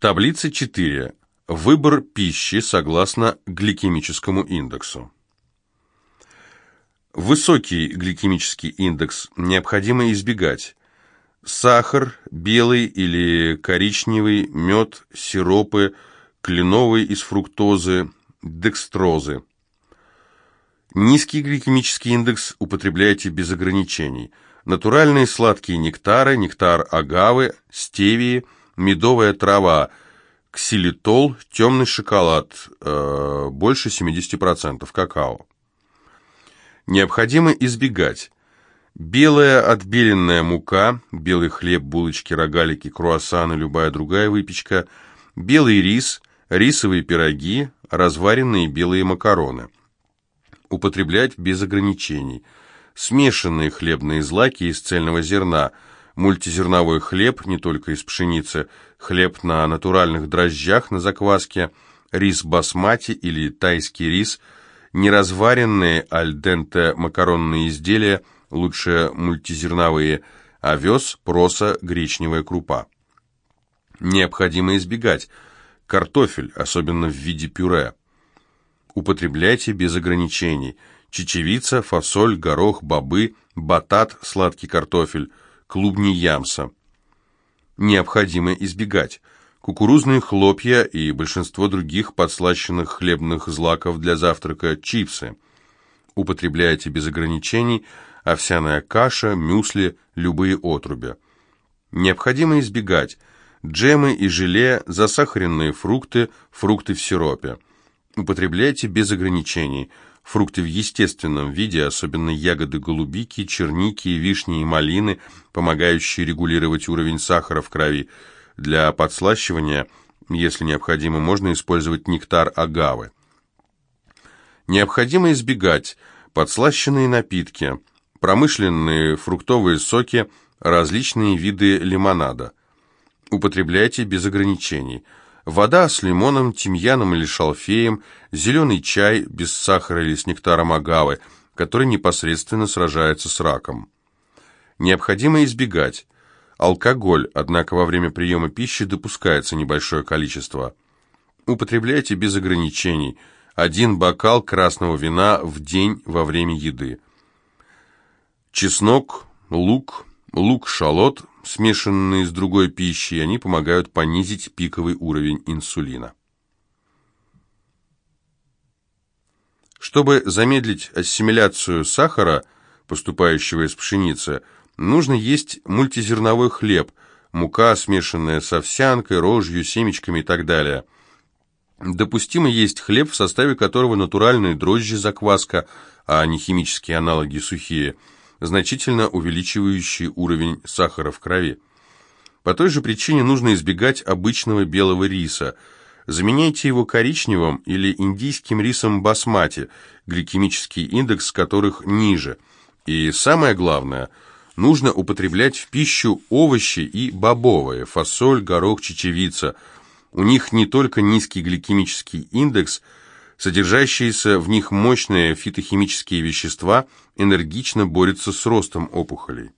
Таблица 4. Выбор пищи согласно гликемическому индексу. Высокий гликемический индекс необходимо избегать. Сахар, белый или коричневый, мед, сиропы, кленовый из фруктозы, декстрозы. Низкий гликемический индекс употребляйте без ограничений. Натуральные сладкие нектары, нектар агавы, стевии, медовая трава, ксилитол, темный шоколад, э, больше 70% какао. Необходимо избегать белая отбеленная мука, белый хлеб, булочки, рогалики, круассаны, любая другая выпечка, белый рис, рисовые пироги, разваренные белые макароны. Употреблять без ограничений. Смешанные хлебные злаки из цельного зерна, мультизерновой хлеб, не только из пшеницы, хлеб на натуральных дрожжах на закваске, рис басмати или тайский рис – неразваренные альденте макаронные изделия, лучше мультизерновые, овес, проса, гречневая крупа. Необходимо избегать картофель, особенно в виде пюре. Употребляйте без ограничений. Чечевица, фасоль, горох, бобы, батат, сладкий картофель, клубни ямса. Необходимо избегать кукурузные хлопья и большинство других подслащенных хлебных злаков для завтрака, чипсы. Употребляйте без ограничений овсяная каша, мюсли, любые отруби. Необходимо избегать джемы и желе, засахаренные фрукты, фрукты в сиропе. Употребляйте без ограничений. Фрукты в естественном виде, особенно ягоды голубики, черники, вишни и малины, помогающие регулировать уровень сахара в крови, для подслащивания, если необходимо, можно использовать нектар агавы. Необходимо избегать подслащенные напитки, промышленные фруктовые соки, различные виды лимонада. Употребляйте без ограничений. Вода с лимоном, тимьяном или шалфеем, зеленый чай без сахара или с нектаром агавы, который непосредственно сражается с раком. Необходимо избегать Алкоголь, однако во время приема пищи допускается небольшое количество. Употребляйте без ограничений. Один бокал красного вина в день во время еды. Чеснок, лук, лук-шалот, смешанные с другой пищей, они помогают понизить пиковый уровень инсулина. Чтобы замедлить ассимиляцию сахара, поступающего из пшеницы, Нужно есть мультизерновой хлеб, мука, смешанная с овсянкой, рожью, семечками и так далее. Допустимо есть хлеб, в составе которого натуральные дрожжи, закваска, а не химические аналоги сухие, значительно увеличивающие уровень сахара в крови. По той же причине нужно избегать обычного белого риса. Заменяйте его коричневым или индийским рисом басмати, гликемический индекс которых ниже. И самое главное – нужно употреблять в пищу овощи и бобовые, фасоль, горох, чечевица. У них не только низкий гликемический индекс, содержащиеся в них мощные фитохимические вещества энергично борются с ростом опухолей.